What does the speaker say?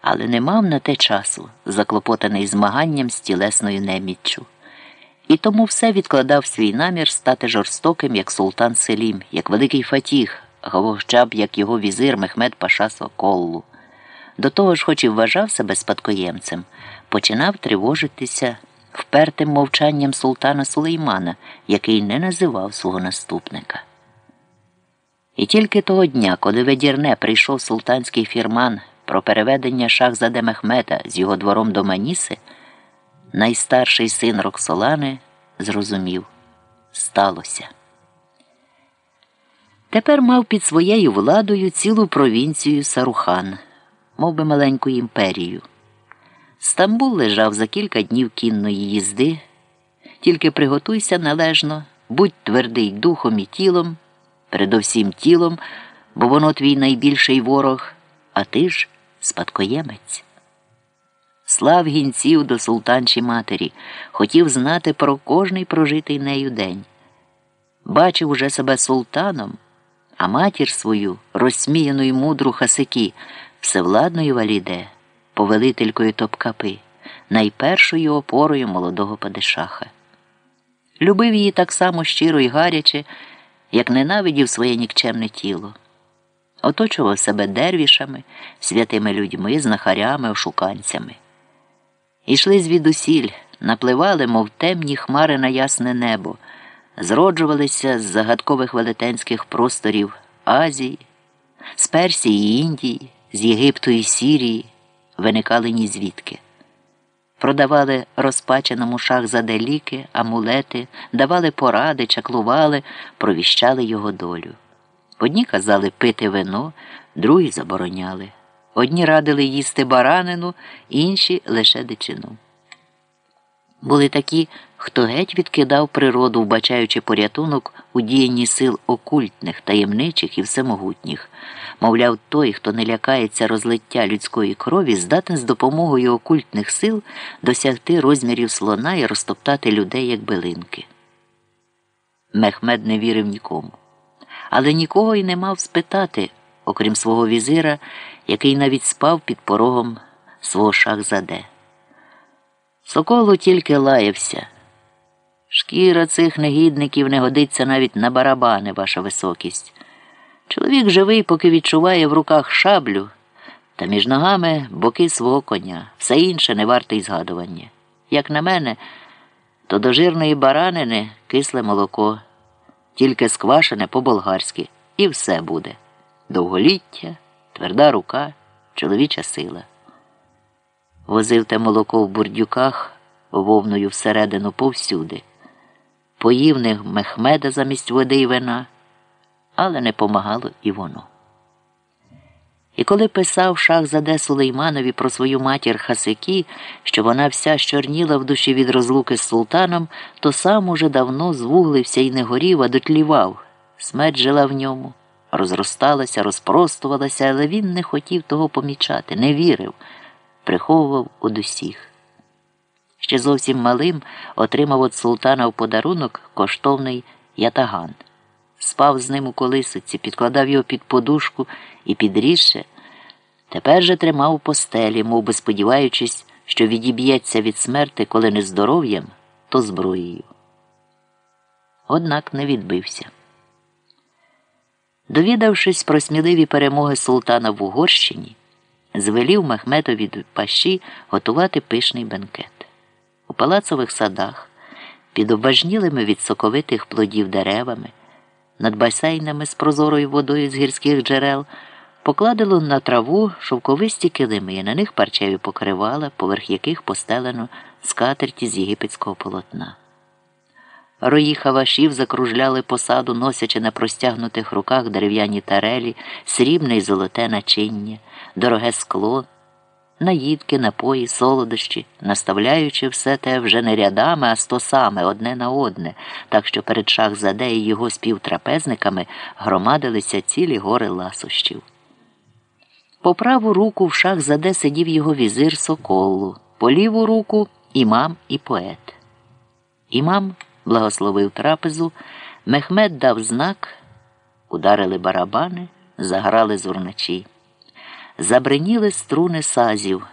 але не мав на те часу, заклопотаний змаганням з тілесною неміччю. І тому все відкладав свій намір стати жорстоким, як султан Селім, як великий Фатіх, хоча б як його візир Мехмед Паша Соколлу. До того ж, хоч і вважав себе спадкоємцем, починав тривожитися впертим мовчанням султана Сулеймана, який не називав свого наступника. І тільки того дня, коли ведірне прийшов султанський фірман про переведення Шахзаде Мехмета з його двором до Маніси, найстарший син Роксолани зрозумів сталося. Тепер мав під своєю владою цілу провінцію Сарухан, мов би маленьку імперію. Стамбул лежав за кілька днів кінної їзди, тільки приготуйся належно, будь твердий духом і тілом, передовсім тілом, бо воно твій найбільший ворог, а ти ж спадкоємець. Слав гінців до султанчі матері, хотів знати про кожний прожитий нею день. Бачив уже себе султаном, а матір свою, розсміяну й мудру хасики, всевладною валіде, повелителькою топкапи, найпершою опорою молодого падишаха. Любив її так само щиро й гаряче, як ненавидів своє нікчемне тіло. Оточував себе дервішами, святими людьми, знахарями, ошуканцями. Ішли звідусіль, напливали, мов темні хмари на ясне небо, зроджувалися з загадкових велетенських просторів Азії, з Персії і Індії, з Єгипту і Сірії, виникали ні звідки. Продавали розпаченому шахзаде ліки, амулети, давали поради, чаклували, провіщали його долю. Одні казали пити вино, другі забороняли. Одні радили їсти баранину, інші лише дичину. Були такі, хто геть відкидав природу, вбачаючи порятунок у діянні сил окультних, таємничих і всемогутніх. Мовляв, той, хто не лякається розлиття людської крові, здатен з допомогою окультних сил досягти розмірів слона і розтоптати людей, як билинки. Мехмед не вірив нікому, але нікого й не мав спитати, окрім свого візира, який навіть спав під порогом свого шахзаде. Соколу тільки лаявся. Шкіра цих негідників не годиться навіть на барабани, ваша високість. Чоловік живий, поки відчуває в руках шаблю, та між ногами боки свого коня, все інше не варте й згадування. Як на мене, то до жирної баранини кисле молоко, тільки сквашене по-болгарськи, і все буде. Довголіття, тверда рука, чоловіча сила. Возив те молоко в бурдюках, вовною всередину повсюди, поїв них мехмеда замість води й вина але не помагало і воно. І коли писав шах Заде Сулейманові про свою матір Хасики, що вона вся щорніла в душі від розлуки з султаном, то сам уже давно звуглився і не горів, а дотлівав. Смерть жила в ньому, розросталася, розпростувалася, але він не хотів того помічати, не вірив, приховував од усіх. Ще зовсім малим отримав від султана в подарунок коштовний ятаган спав з ним у колисиці, підкладав його під подушку і підрізше. Тепер же тримав у постелі, мов би сподіваючись, що відіб'ється від смерти, коли не здоров'ям, то зброєю. Однак не відбився. Довідавшись про сміливі перемоги султана в Угорщині, звелів Мехметові пащі готувати пишний бенкет. У палацових садах, під обважнілими від соковитих плодів деревами над басейнами з прозорою водою з гірських джерел, покладено на траву шовковисті килими, і на них парчеві покривала, поверх яких постелено скатерті з єгипетського полотна. Рої хавашів закружляли посаду, носячи на простягнутих руках дерев'яні тарелі, срібне й золоте начиння, дороге скло наїдки, напої, солодощі, наставляючи все те вже не рядами, а стосами одне на одне, так що перед Шахзаде і його співтрапезниками громадилися цілі гори ласощів. По праву руку в Шахзаде сидів його візир Соколу, по ліву руку імам і поет. Імам благословив трапезу, Мехмед дав знак, ударили барабани, заграли зурначі. Забриніли струни сазів.